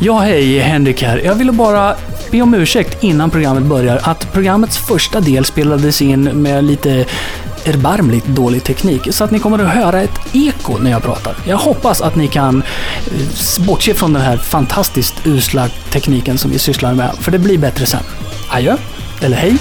Ja, hej, Henrik här. Jag ville bara be om ursäkt innan programmet börjar att programmets första del spelades in med lite erbarmligt dålig teknik, så att ni kommer att höra ett eko när jag pratar. Jag hoppas att ni kan eh, bortse från den här fantastiskt usla tekniken som vi sysslar med, för det blir bättre sen. Adjö, eller hej.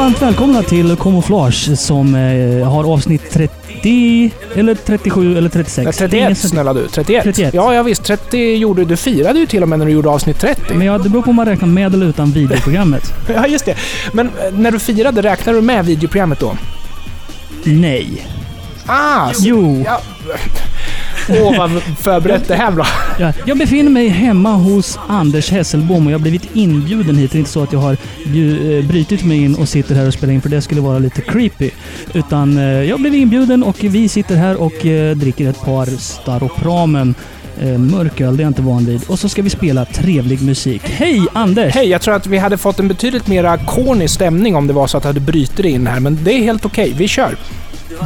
Varmt välkomna till Camouflage som eh, har avsnitt 30, eller 37 eller 36. Ja, Det är ingen 31 som- snälla du. 31. 31. Ja, ja visst. 30 gjorde du. firade ju till och med när du gjorde avsnitt 30. Men ja, det beror på om man räknar med eller utan videoprogrammet. Ja, just det. Men eh, när du firade, räknade du med videoprogrammet då? Nej. Ah! så- Jo. Ja. Åh, vad förberett det här var. Ja, jag befinner mig hemma hos Anders Hesselbom och jag har blivit inbjuden hit. Det är inte så att jag har eh, brutit mig in och sitter här och spelar in för det skulle vara lite creepy. Utan eh, jag blev inbjuden och vi sitter här och eh, dricker ett par Staropramen. Mörköl, det är jag inte van vid. Och så ska vi spela trevlig musik. Hej Anders! Hej, jag tror att vi hade fått en betydligt mer corny stämning om det var så att du hade brutit in här, men det är helt okej. Vi kör.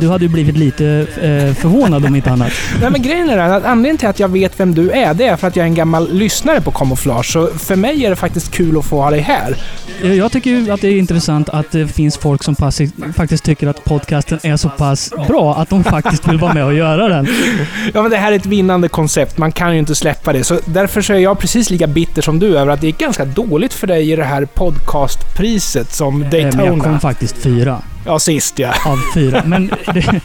Du hade ju blivit lite eh, förvånad om inte annat. Nej, men grejen är den att anledningen till att jag vet vem du är, det är för att jag är en gammal lyssnare på Camouflage. Så för mig är det faktiskt kul att få ha dig här. Jag tycker ju att det är intressant att det finns folk som faktiskt tycker att podcasten är så pass bra att de faktiskt vill vara med och göra den. Ja, men det här är ett vinnande koncept. Man kan ju inte släppa det. Så därför så är jag precis lika bitter som du över att det gick ganska dåligt för dig i det här podcastpriset som Eh, Men jag kom Daytona. faktiskt fyra Ja, sist ja. av fyra. Men det,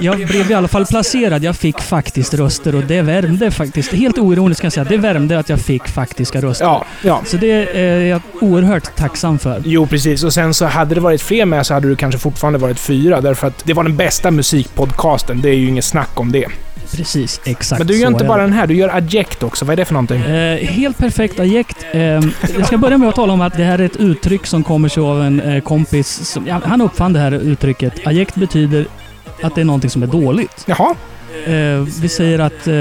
jag blev i alla fall placerad. Jag fick faktiskt röster och det värmde faktiskt. Helt oironiskt kan jag säga. Det värmde att jag fick faktiska röster. Ja, ja. Så det är jag oerhört tacksam för. Jo, precis. Och sen så hade det varit fler med så hade du kanske fortfarande varit fyra. Därför att det var den bästa musikpodcasten. Det är ju inget snack om det. Precis, exakt Men du gör inte bara den här, du gör Adject också. Vad är det för någonting? Eh, helt perfekt ajekt. Eh, jag ska börja med att tala om att det här är ett uttryck som kommer sig av en eh, kompis. Som, ja, han uppfann det här uttrycket. Ajekt betyder att det är någonting som är dåligt. Jaha. Eh, vi säger att eh,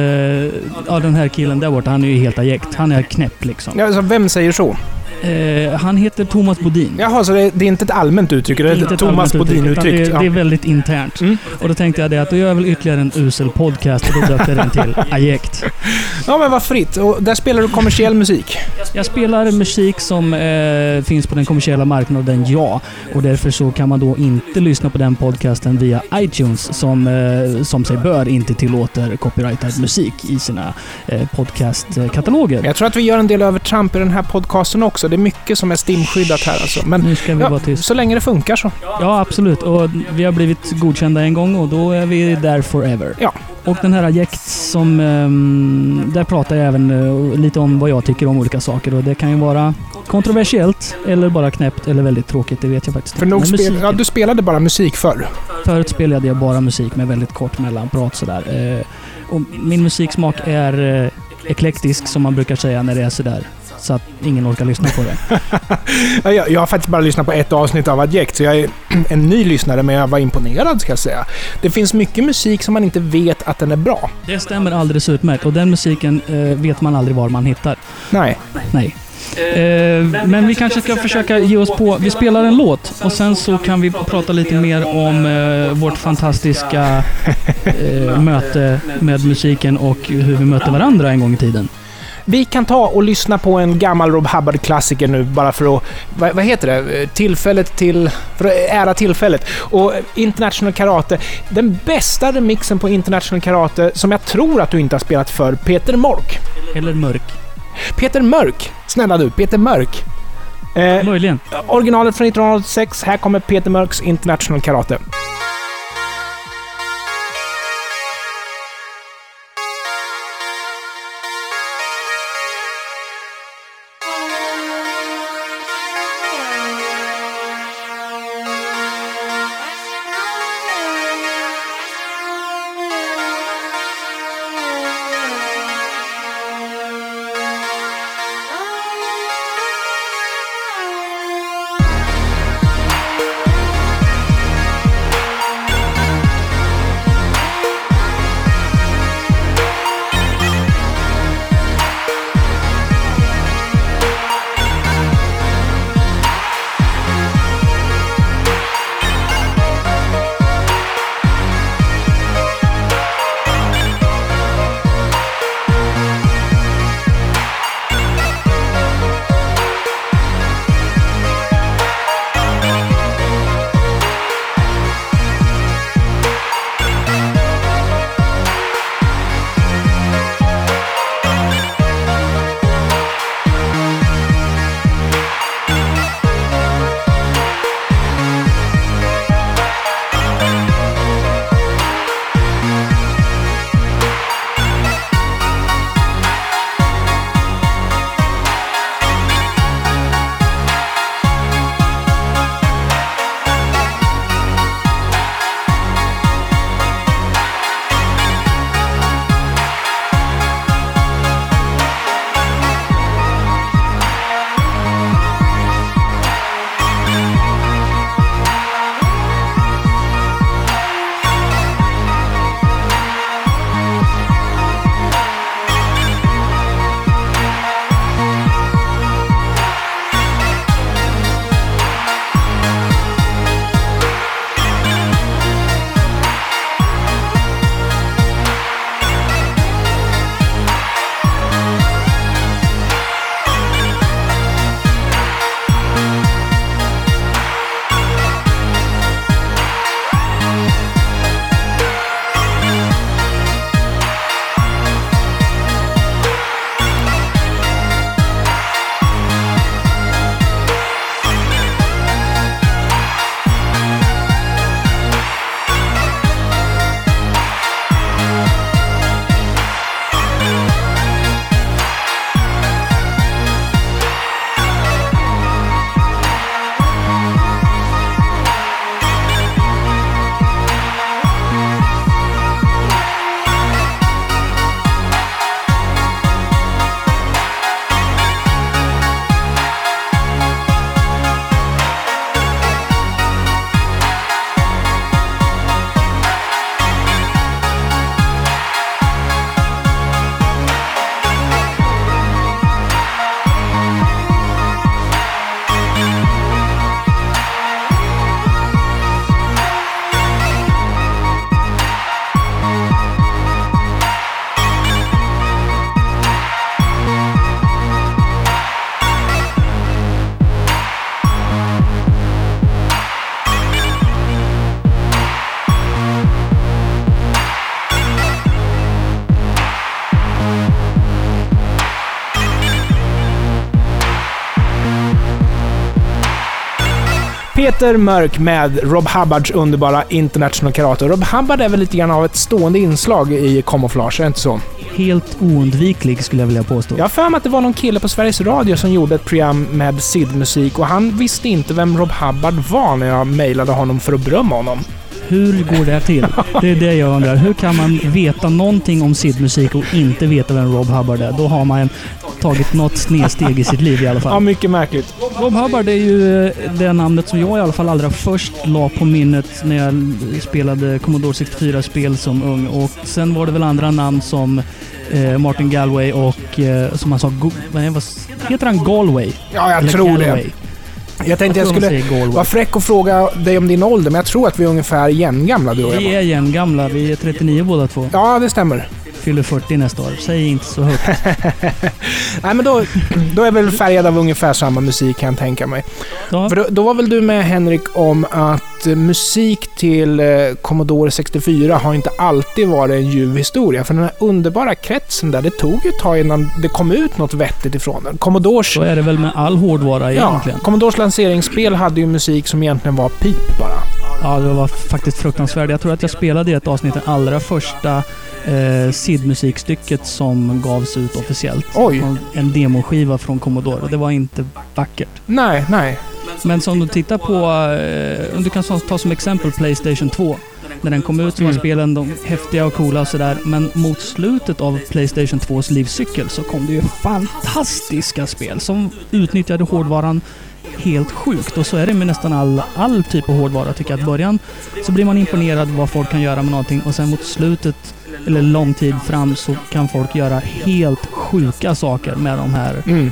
ja, den här killen där borta, han är ju helt ajekt. Han är knäpp liksom. Ja, alltså, vem säger så? Eh, han heter Thomas Bodin. Jaha, så det, det är inte ett allmänt uttryck? Det är Inte ett Thomas Bodin-uttryck? Det, det är väldigt internt. Mm. Och då tänkte jag det att då gör jag väl ytterligare en usel podcast och då döpte jag den till Ajekt. Ja, men vad fritt. Och där spelar du kommersiell musik? Jag spelar musik som eh, finns på den kommersiella marknaden, ja. Och därför så kan man då inte lyssna på den podcasten via iTunes som, eh, som sig bör inte tillåter copyrightad musik i sina eh, podcastkataloger. Jag tror att vi gör en del övertramp i den här podcasten också. Det är mycket som är stimskyddat här alltså. Men Nu ska vi ja, vara tyst. så länge det funkar så. Ja, absolut. Och vi har blivit godkända en gång och då är vi där forever. Ja. Och den här Ajekt som... ehm, där pratar jag även eh, lite om vad jag tycker om olika saker och det kan ju vara kontroversiellt eller bara knäppt eller väldigt tråkigt. Det vet jag faktiskt För inte. nog spel, ja, du spelade bara musik förr. Förut spelade jag bara musik med väldigt kort mellanprat sådär. Eh, och min musiksmak är eh, eklektisk som man brukar säga när det är sådär. Så att ingen orkar lyssna på det. Ja, Jag, jag har faktiskt bara lyssnat på ett avsnitt av Adject, så jag är en ny lyssnare, men jag var imponerad ska jag säga. Det finns mycket musik som man inte vet att den är bra. Det stämmer alldeles utmärkt och den musiken eh, vet man aldrig var man hittar. Nej. Nej. Eh, men vi kanske ska försöka ge oss på... Vi spelar en låt och sen så kan vi prata lite mer om eh, vårt fantastiska eh, möte med musiken och hur vi mötte varandra en gång i tiden. Vi kan ta och lyssna på en gammal Rob Hubbard-klassiker nu, bara för att... Vad, vad heter det? Tillfället till... För att ära tillfället. Och eh, International Karate. Den bästa remixen på International Karate, som jag tror att du inte har spelat för, Peter Mork. Eller mörk. Peter Mörk. Snälla du, Peter Mörk. Eh, Möjligen. originalet från 1986. Här kommer Peter Mörks International Karate. Peter Mörk med Rob Hubbards underbara International Karate. Rob Hubbard är väl lite grann av ett stående inslag i Camouflage, är det inte så? Helt oundviklig skulle jag vilja påstå. Jag har för mig att det var någon kille på Sveriges Radio som gjorde ett program med SID-musik och han visste inte vem Rob Hubbard var när jag mejlade honom för att berömma honom. Hur går det till? Det är det jag undrar. Hur kan man veta någonting om SID-musik och inte veta vem Rob Hubbard är? Då har man tagit något snedsteg i sitt liv i alla fall. Ja, mycket märkligt. Rob Hubbard är ju det namnet som jag i alla fall allra först la på minnet när jag spelade Commodore 64-spel som ung. Och sen var det väl andra namn som eh, Martin Galway och eh, som han sa, Go vad heter han? Galway? Ja, jag Eller tror Galway. det. Jag tänkte jag de skulle vara fräck och fråga dig om din ålder, men jag tror att vi är ungefär jämngamla du och jag. Vi är jämngamla. Vi är 39 båda två. Ja, det stämmer. Fyller 40 nästa år. Säg inte så högt. Nej, men då, då är jag väl färgad av ungefär samma musik kan jag tänka mig. Ja. För då, då var väl du med Henrik om att musik till eh, Commodore 64 har inte alltid varit en ljuv historia. För den här underbara kretsen där, det tog ju ett tag innan det kom ut något vettigt ifrån den. Commodores, Så är det väl med all hårdvara ja, egentligen. Commodores lanseringsspel hade ju musik som egentligen var pip bara. Ja, det var faktiskt fruktansvärt. Jag tror att jag spelade i ett avsnitt det allra första eh, SID-musikstycket som gavs ut officiellt. Oj. En demoskiva från Commodore. Och det var inte vackert. Nej, nej. Men som du tittar på, eh, du kan ta ta som exempel Playstation 2. När den kom ut så var Mm. spelen de häftiga och coola och sådär. Men mot slutet av Playstation 2s livscykel så kom det ju fantastiska spel som utnyttjade hårdvaran helt sjukt. Och så är det med nästan all, all typ av hårdvara tycker jag. Att början så blir man imponerad vad folk kan göra med någonting och sen mot slutet, eller lång tid fram, så kan folk göra helt sjuka saker med de här Mm.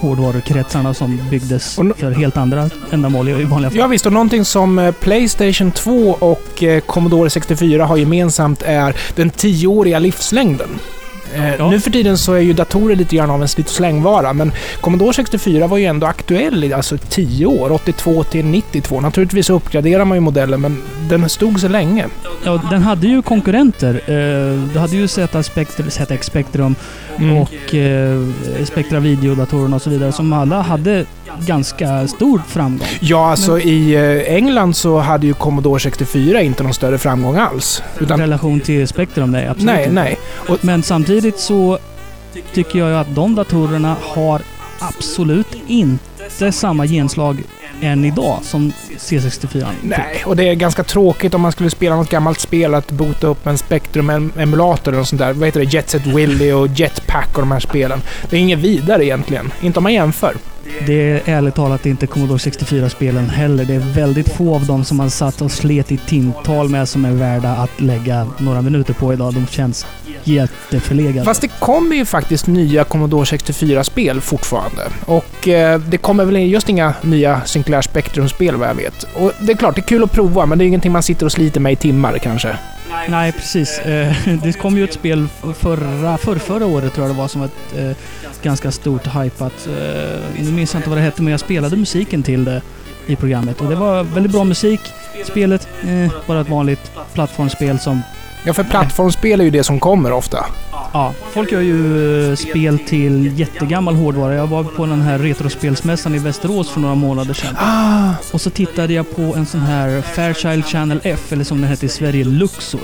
hårdvarukretsarna som byggdes för helt andra ändamål i vanliga fall. Ja visst, och någonting som eh, Playstation 2 och eh, Commodore 64 har gemensamt är den tioåriga livslängden. Eh, Ja. Nu för tiden så är ju datorer lite grann av en slit och slängvara, men Commodore 64 var ju ändå aktuell i alltså 10 år, 82 till 92. Naturligtvis så uppgraderar man ju modellen, men den stod så länge. Ja, den hade ju konkurrenter. Eh, Du hade ju ZX Spectrum, ZX Spectrum Mm. och eh, Spectra Videodatorerna och så vidare som alla hade ganska stor framgång. Ja, alltså i eh, England så hade ju Commodore 64 inte någon större framgång alls. Utan, relation till Spectrum, nej absolut nej, inte. nej. Men samtidigt så tycker jag ju att de datorerna har absolut inte samma genomslag än idag som C64 Nej, och det är ganska tråkigt om man skulle spela något gammalt spel att boota upp en Spectrum-emulator och sånt där. Vad heter det? Jet Set Willy och Jetpack och de här spelen. Det är inget vidare egentligen. Inte om man jämför. Det är ärligt talat inte Commodore 64-spelen heller. Det är väldigt få av dem som man satt och slet i timtal med som är värda att lägga några minuter på idag. De känns jätteförlegade. Fast det kommer ju faktiskt nya Commodore 64-spel fortfarande. Och eh, det kommer väl just inga nya Sinclair Spectrum-spel vad jag vet. Och det är klart, det är kul att prova, men det är ingenting man sitter och sliter med i timmar kanske. Nej, precis. Eh, Det kom ju ett spel förra, för förra året tror jag det var som var ett eh, ganska stort hypat. eh, Nu minns jag inte vad det hette, men jag spelade musiken till det i programmet. Och det var väldigt bra musik. Spelet, bara ett vanligt plattformsspel som Ja, för plattformsspel är ju det som kommer ofta. Ja, folk gör ju eh, spel till jättegammal hårdvara. Jag var på den här retrospelsmässan i Västerås för några månader sedan. Ah, Och så tittade jag på en sån här Fairchild Channel F, eller som den hette i Sverige, Luxor.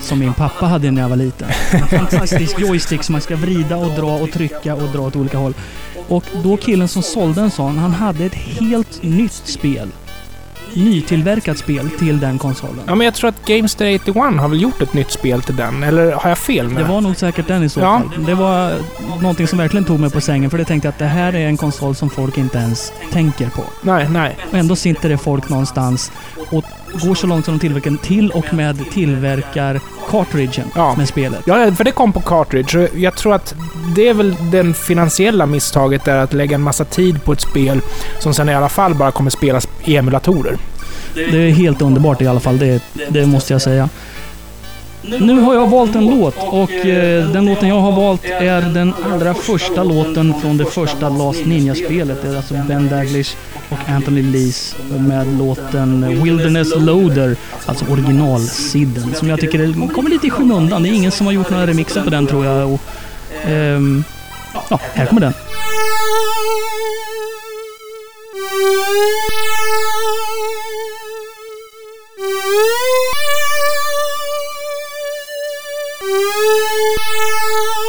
Som min pappa hade när jag var liten. En fantastisk joystick som man ska vrida och dra och trycka och dra åt olika håll. Och då killen som sålde en sån, han hade ett helt nytt spel. Nytillverkat spel till den konsolen. ja, men jag tror att Gamester 81 har väl gjort ett nytt spel till den, eller har jag fel med Det var nog säkert den i så Ja. fall. Det var någonting som verkligen tog mig på sängen för det tänkte jag att det här är en konsol som folk inte ens tänker på. Nej, nej. Och ändå sitter det folk någonstans och går så långt som de tillverkar till och med tillverkar cartridgen Ja. med spelet. Ja, för det kom på cartridge. Jag tror att det är väl den finansiella misstaget där att lägga en massa tid på ett spel som sen i alla fall bara kommer spelas i emulatorer. Det är helt underbart i alla fall, det, det måste jag säga. Nu har jag valt en låt och eh, den låten jag har valt är den allra första låten från det första Last Ninja-spelet. Det är alltså Ben Daglish och Anthony Lees med låten Wilderness Loader, alltså originalsidden, som jag tycker kommer lite i skymundan. Det är ingen som har gjort några remixer på den tror jag. Och, um, ja, här kommer den. Yeah.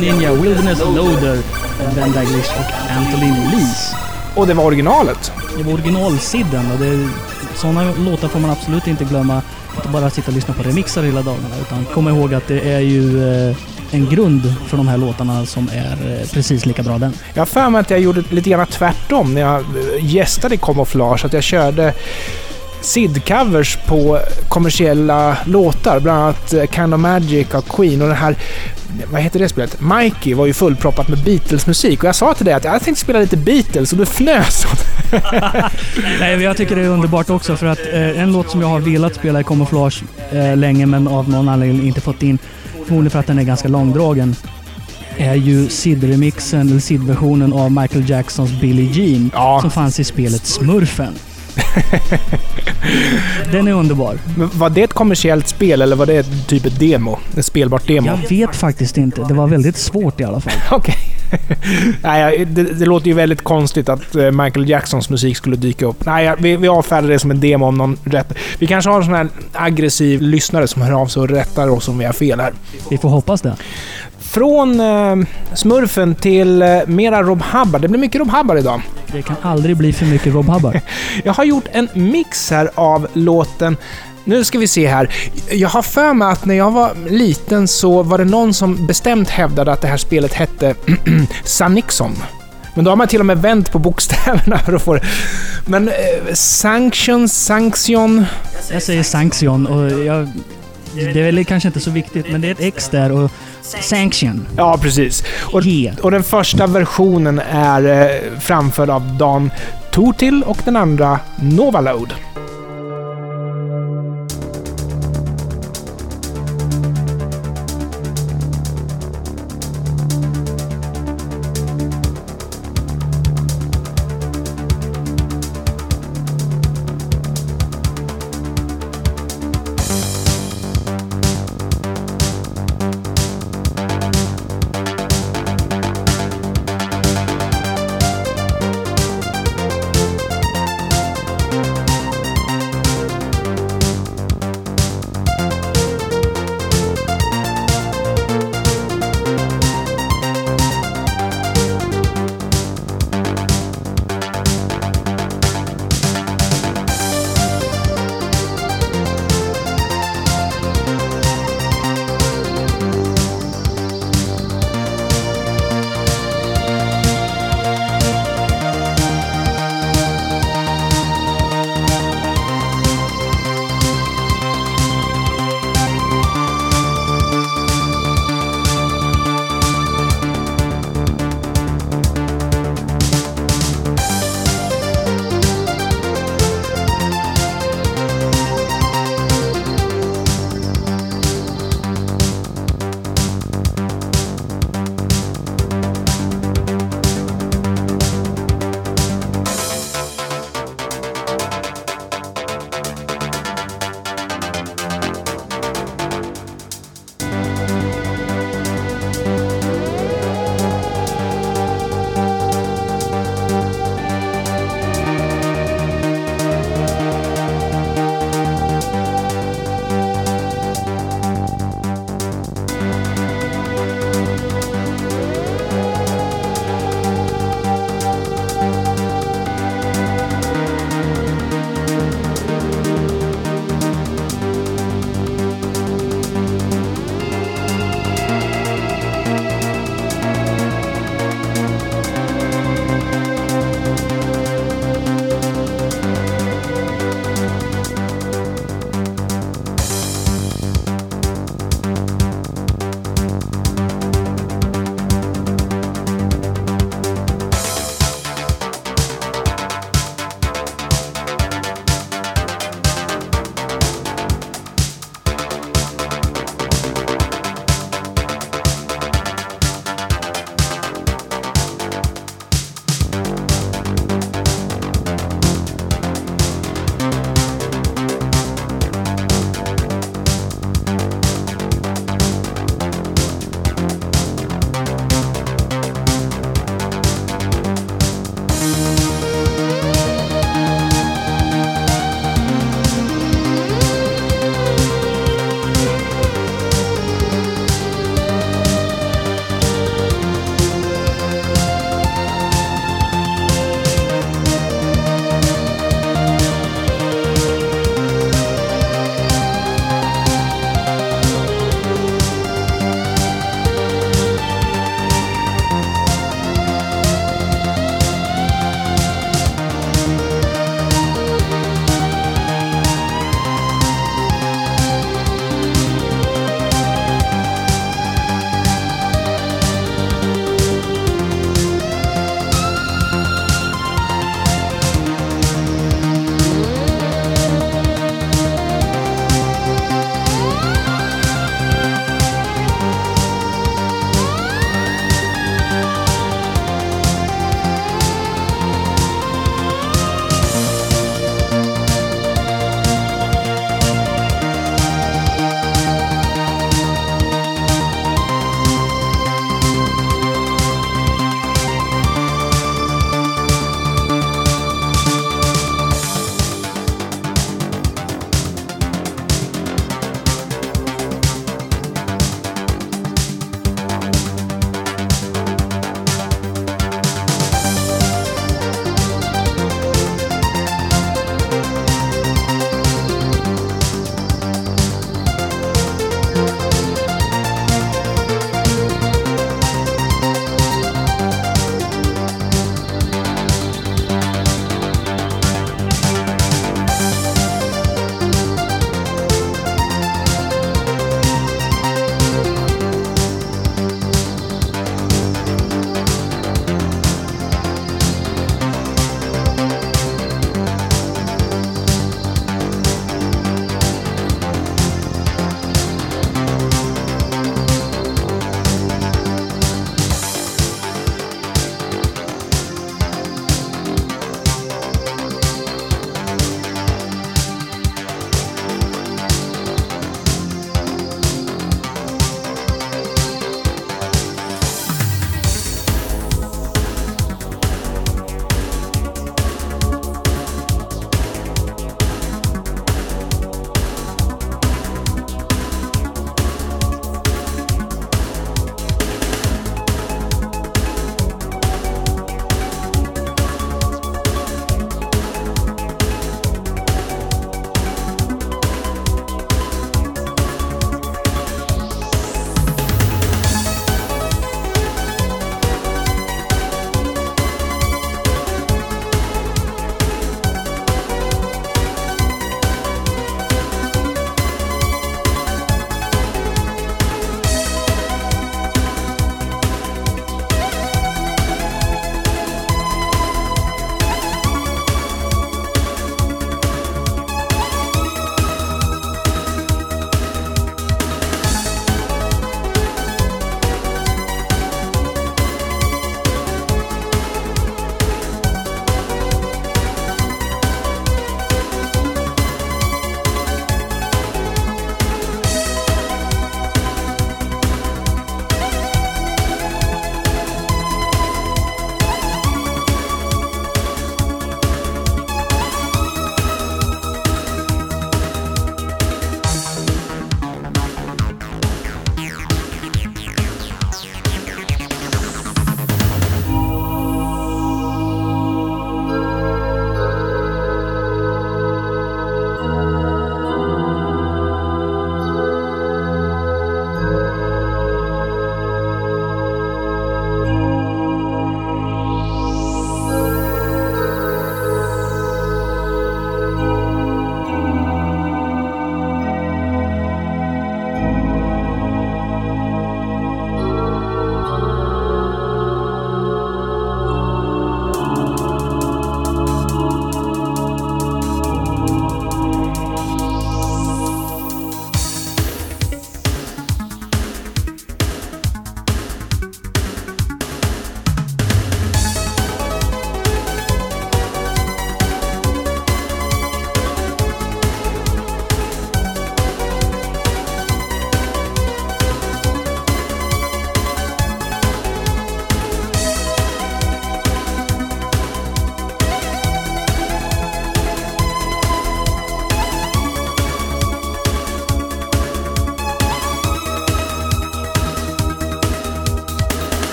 Ninja, Wilderness Loader, Ben Daglish och Anthony Lees. Och det var originalet. Det var originalsidden och det, sådana låtar får man absolut inte glömma. Inte bara sitta och lyssna på remixar hela dagarna utan kom ihåg att det är ju eh, en grund för de här låtarna som är eh, precis lika bra den. Jag har för mig att jag gjorde lite grann tvärtom när jag eh, gästade Camouflage. Att jag körde SID-covers på kommersiella låtar. Bland annat Kind of Magic av Queen och den här... Vad heter det spelet? Mikey var ju fullproppat med Beatles-musik. Och jag sa till dig att jag tänkte spela lite Beatles och du fnös åt Nej, men jag tycker det är underbart också för att eh, en låt som jag har velat spela i Camouflage eh, länge men av någon anledning inte fått in, förmodligen för att den är ganska långdragen, är ju SID-remixen, eller SID-versionen av Michael Jacksons Billie Jean Ja. som fanns i spelet Smurfen. den är underbar. Men var det ett kommersiellt spel eller var det ett typ ett demo? Ett spelbart demo? Jag vet faktiskt inte. Det var väldigt svårt i alla fall. Okej. Nej, det, det låter ju väldigt konstigt att eh, Michael Jacksons musik skulle dyka upp. Nej, vi, vi avfärdar det som en demo om någon rätt... Vi kanske har en sån här aggressiv lyssnare som hör av sig och rättar oss om vi har fel här. Vi får hoppas det. Från eh, smurfen till eh, mera Rob Hubbard. Det blir mycket Rob Hubbard idag. Det kan aldrig bli för mycket Rob Hubbard. Jag har gjort en mix här av låten nu ska vi se här. Jag har för mig att när jag var liten så var det någon som bestämt hävdade att det här spelet hette Sanixon. Men då har man till och med vänt på bokstäverna för att få det. Men eh, Sanction, Sanction... Jag säger Sanction och jag... Det är väl kanske inte så viktigt, men det är ett X där och Sanction. Ja, precis. Och, G. och den första versionen är eh, framförd av Dan Tortil och den andra Novaload.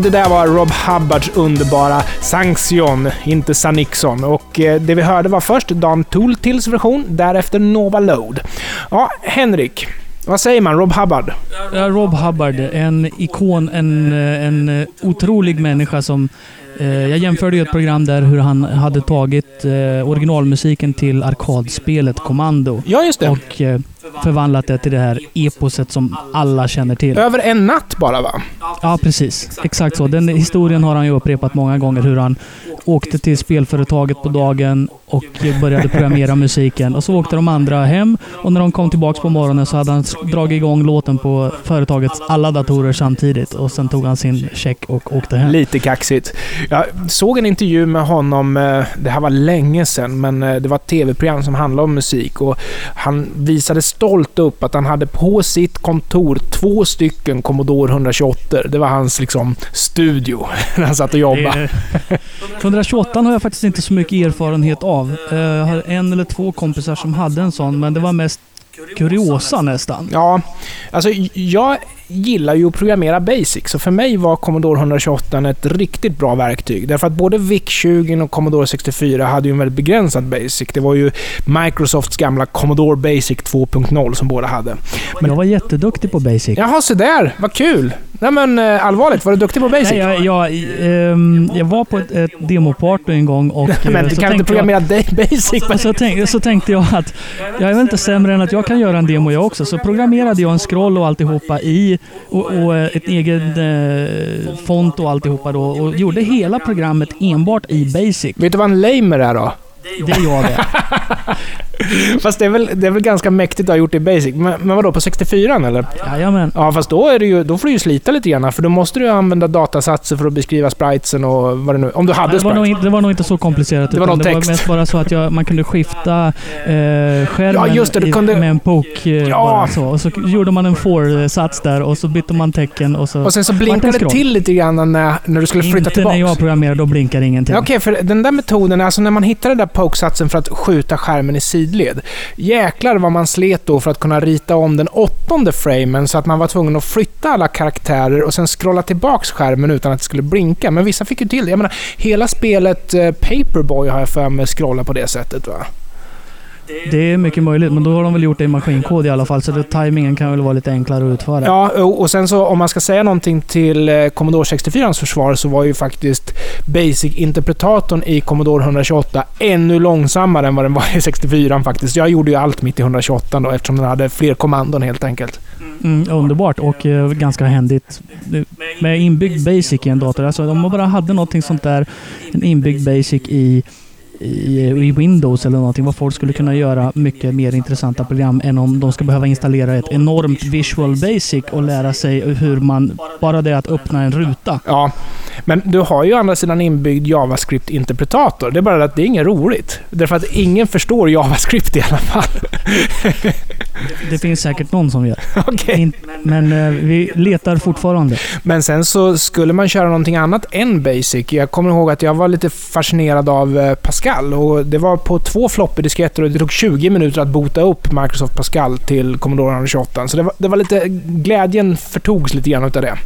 Och det där var Rob Hubbards underbara Sanction, inte Sanixon. Och eh, det vi hörde var först Dan Tooltills version, därefter Nova Load. Ja, Henrik. Vad säger man? Rob Hubbard? Ja, Rob Hubbard, en ikon, en, eh, en otrolig människa som eh, jag jämförde ju ett program där hur han hade tagit eh, originalmusiken till arkadspelet Commando Ja, just det. och eh, förvandlat det till det här eposet som alla känner till. Över en natt bara, va? Ja, precis. Exakt så. Den historien har han ju upprepat många gånger. Hur han åkte till spelföretaget på dagen och började programmera musiken. Och så åkte de andra hem och när de kom tillbaks på morgonen så hade han dragit igång låten på företagets alla datorer samtidigt. Och sen tog han sin check och åkte hem. Lite kaxigt. Jag såg en intervju med honom, eh, det här var länge sedan, men eh, det var ett tv-program som handlade om musik och han visade stolt upp att han hade på sitt kontor två stycken Commodore 128. Det var hans liksom studio när han satt och jobbade. Det- 128 har jag faktiskt inte så mycket erfarenhet av av. Jag har en eller två kompisar som hade en sån, men det var mest kuriosa nästan. Ja, alltså jag gillar ju att programmera Basic, så för mig var Commodore 128 ett riktigt bra verktyg. Därför att både VIC-20 och Commodore 64 hade ju en väldigt begränsad Basic. Det var ju Microsofts gamla Commodore Basic 2.0 som båda hade. Jag var jätteduktig på Basic. Jaha, så där. Vad kul! Nej men eh, allvarligt, var du duktig på Basic? Nej, jag, jag, ehm, jag var på ett, ett demoparty en gång och... men eh, du kan inte jag- programmera dig Basic? Så, tänk, så tänkte jag att jag är väl inte sämre än att jag kan göra en demo jag också. Så programmerade jag en scroll och alltihopa i och, och eh, ett egen eh, font och alltihopa då och gjorde hela programmet enbart i Basic. Vet du vad en lamer är då? Det är jag det. Fast det är väl, det är väl ganska mäktigt att ha gjort det i Basic. Men, men vadå, på 64 eller? Jajamän. Ja, fast då, är det ju, då får du ju slita lite grann. För då måste du ju använda datasatser för att beskriva spritesen och vad det nu... Om du hade Det var, nog, inte- det var nog inte så komplicerat. Det var någon det var text. mest bara så att jag, man kunde skifta eh, skärmen Ja, just det, du kunde- med en poke. Eh, Ja. så. Och så gjorde man en for-sats där och så bytte man tecken och så... Och sen så blinkade det till lite grann när, när du skulle flytta inte tillbaka. när jag programmerar, då blinkar ingenting. Okej, för den där metoden, alltså när man hittar den där poke-satsen för att skjuta skärmen i sidled. Jäklar vad man slet då för att kunna rita om den åttonde framen så att man var tvungen att flytta alla karaktärer och sen scrolla tillbaks skärmen utan att det skulle blinka. Men vissa fick ju till det. Jag menar, hela spelet eh, Paperboy har jag för mig scrolla på det sättet va? Det är mycket möjligt, men då har de väl gjort det i maskinkod i alla fall, så det, timingen kan väl vara lite enklare att utföra. Ja, och och sen så om man ska säga någonting till eh, Commodore 64 försvar så var ju faktiskt Basic-interpretatorn i Commodore 128 ännu långsammare än vad den var i 64 faktiskt. Jag gjorde ju allt mitt i 128 då eftersom den hade fler kommandon helt enkelt. Mm, underbart och eh, ganska händigt. Med inbyggd basic i en dator. Alltså om man bara hade någonting sånt där, en inbyggd basic i, i, i Windows eller någonting, vad folk skulle kunna göra mycket mer intressanta program än om de ska behöva installera ett enormt Visual Basic och lära sig hur man, bara det att öppna en ruta. Ja, men du har ju å andra sidan inbyggd JavaScript-interpretator. Det är bara att det är inget roligt. Därför att ingen förstår JavaScript i alla fall. Det finns säkert någon som gör. In, men eh, vi letar fortfarande. Men sen så skulle man köra någonting annat än Basic. Jag kommer ihåg att jag var lite fascinerad av eh, Pascal och det var på två floppy-disketter och det tog 20 minuter att bota upp Microsoft Pascal till Commodore 128. Så det var, det var lite... Glädjen förtogs lite grann utav det.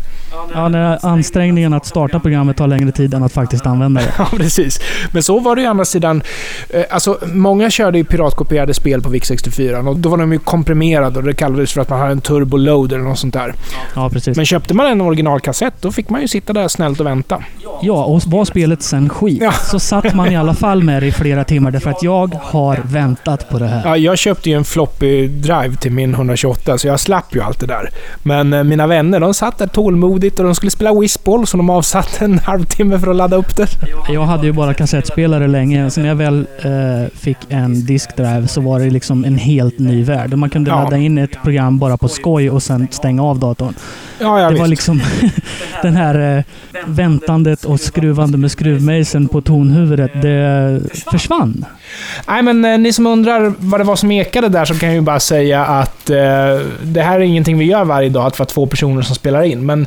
Ja, när ansträngningen att starta programmet tar längre tid än att faktiskt använda det. Ja, precis. Men så var det ju å andra sidan. Eh, alltså, många körde ju piratkopierade spel på VIC-64 och då var de ju komprimerade och det kallades för att man hade en turbo loader eller något sånt där. Ja, precis. Men köpte man en originalkassett, då fick man ju sitta där snällt och vänta. Ja, och var spelet sen skit Ja. så satt man i alla fall med det i flera timmar därför att jag har väntat på det här. Ja, jag köpte ju en floppy drive till min 128, så jag slapp ju allt det där. Men eh, mina vänner, de satt där tålmodigt och de skulle spela whistball, så de avsatte en halvtimme för att ladda upp det. Jag hade ju bara kassettspelare länge, så när jag väl eh, fick en diskdrive så var det liksom en helt ny värld. Man kunde Ja. ladda in ett program bara på skoj och sen stänga av datorn. Ja, ja det var visst. liksom den här eh, väntandet och skruvande med skruvmejseln på tonhuvudet, det försvann. Nej, men eh, ni som undrar vad det var som ekade där så kan jag ju bara säga att eh, det här är ingenting vi gör varje dag, att vara två personer som spelar in. Men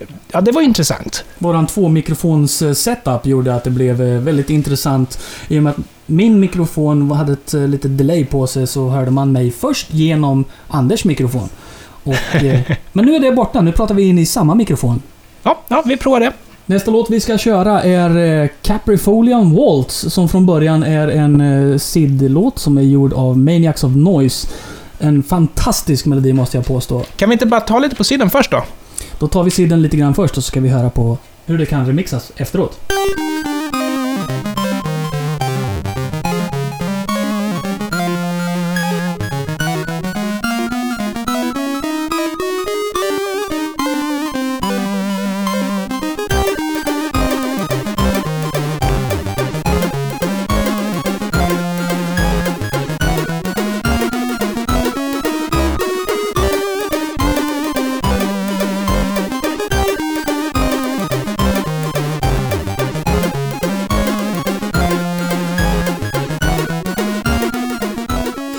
eh, ja, det var intressant. Våran tvåmikrofons-setup gjorde att det blev eh, väldigt intressant. I och med att min mikrofon hade ett eh, litet delay på sig så hörde man mig först genom Anders mikrofon. Och, eh, men nu är det borta. Nu pratar vi in i samma mikrofon. Ja, ja, vi provar det. Nästa låt vi ska köra är eh, Caprifolian Waltz, som från början är en eh, SID-låt som är gjord av Maniacs of Noise. En fantastisk melodi måste jag påstå. Kan vi inte bara ta lite på sidan först då? Då tar vi SIDen lite grann först och så ska vi höra på hur det kan remixas efteråt.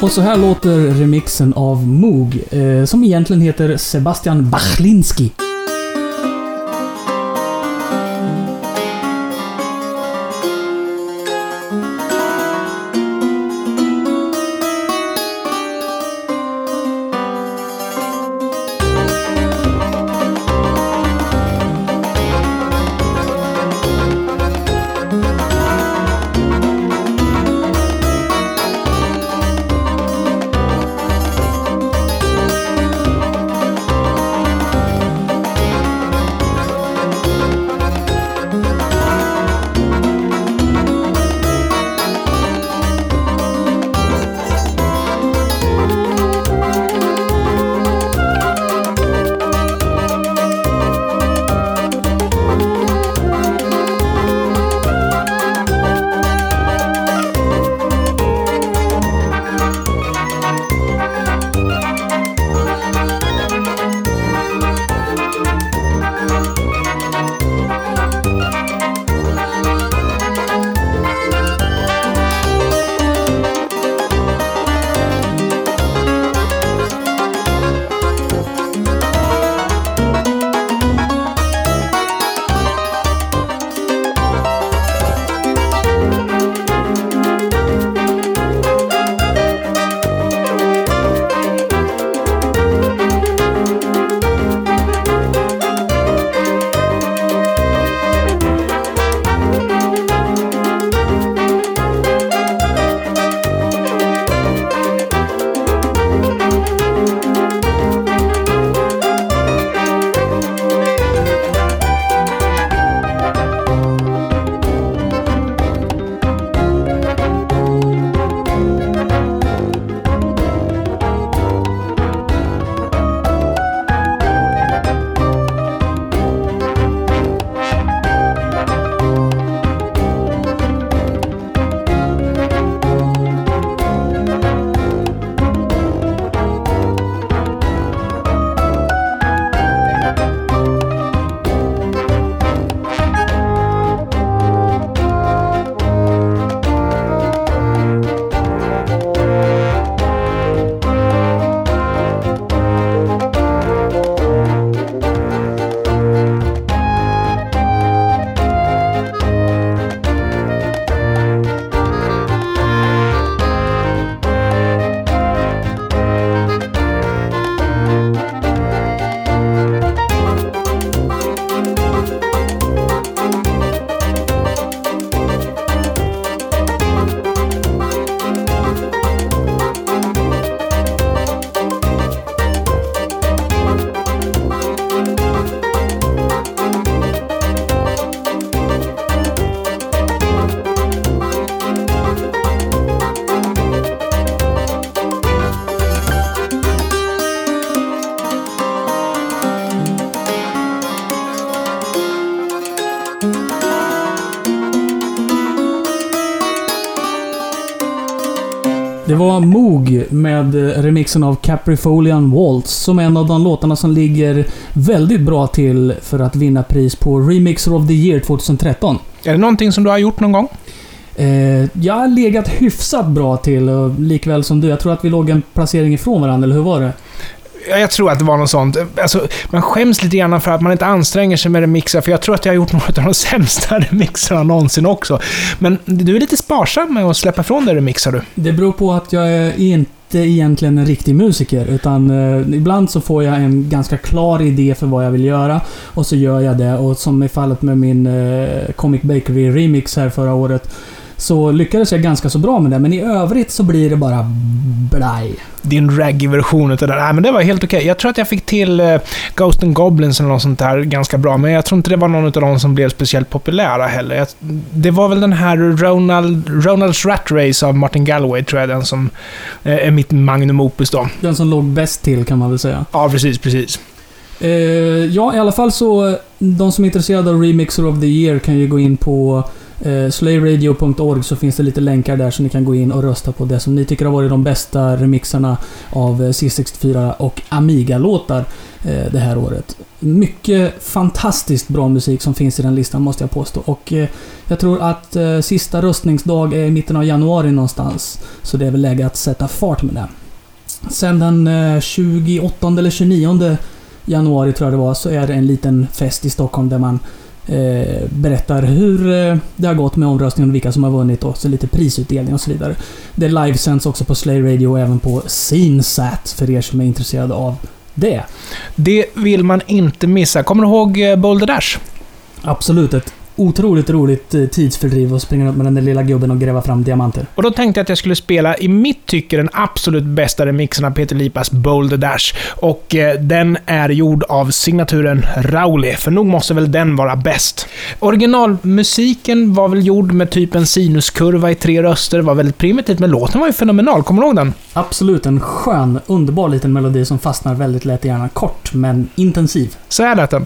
Och så här låter remixen av Moog, eh, som egentligen heter Sebastian Bachlinski. Var Moog med remixen av Caprifolian Waltz som är en av de låtarna som ligger väldigt bra till för att vinna pris på Remixer of the Year 2013. Är det någonting som du har gjort någon gång? Eh, jag har legat hyfsat bra till, likväl som du. Jag tror att vi låg en placering ifrån varandra, eller hur var det? Jag tror att det var något sånt. Alltså, man skäms lite grann för att man inte anstränger sig med remixar, för jag tror att jag har gjort några av de sämsta remixarna någonsin också. Men du är lite sparsam med att släppa ifrån dig remixar du. Det beror på att jag är inte inte egentligen en riktig musiker. Utan eh, ibland så får jag en ganska klar idé för vad jag vill göra. Och så gör jag det. Och som i fallet med min eh, Comic Bakery remix här förra året. Så lyckades jag ganska så bra med det. Men i övrigt så blir det bara blaj. Din raggy-version utav det. Nej, men det var helt okej. Jag tror att jag fick till eh, Ghost and Goblins eller något sånt där ganska bra. Men jag tror inte det var någon av dem som blev speciellt populära heller. Det var väl den här Ronald, Ronalds Rat Race av Martin Galloway, tror jag, den som eh, är mitt magnum opus då. Den som låg bäst till kan man väl säga. Ja, precis, precis. Eh, ja, i alla fall så... De som är intresserade av Remixer of the Year kan ju gå in på eh, slayradio.org så finns det lite länkar där så ni kan gå in och rösta på det som ni tycker har varit de bästa remixarna av eh, C64 och Amiga-låtar eh, det här året. Mycket fantastiskt bra musik som finns i den listan måste jag påstå. Och eh, jag tror att eh, sista röstningsdag är i mitten av januari någonstans. Så det är väl läge att sätta fart med det. Sen den eh, 28 eller 29 januari tror jag det var, så är det en liten fest i Stockholm där man eh, berättar hur eh, det har gått med omröstningen och vilka som har vunnit och så lite prisutdelning och så vidare. Det livesänds också på Slay Radio och även på Scenesat för er som är intresserade av det. Det vill man inte missa. Kommer du ihåg eh, Boulder Dash? Absolut ett otroligt roligt eh, tidsfördriv att springa runt med den där lilla gubben och gräva fram diamanter. Och då tänkte jag att jag skulle spela, i mitt tycke, den absolut bästa remixen av Peter Lipas Boulder Dash. Och eh, den är gjord av signaturen Rowley, för nog måste väl den vara bäst. Originalmusiken var väl gjord med typ en sinuskurva i tre röster, var väldigt primitivt, men låten var ju fenomenal. Kommer du ihåg den? Absolut en skön, underbar liten melodi som fastnar väldigt lätt i hjärnan. Kort, men intensiv. Så här lät den.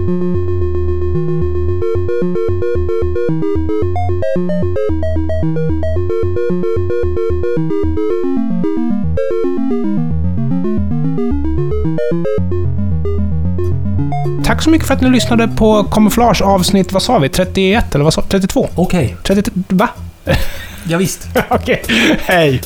Tack så mycket för att ni lyssnade på Camouflage avsnitt, vad sa vi? 31 eller vad sa 32? Okej, 32? Va? ja, visst. Okej, hej!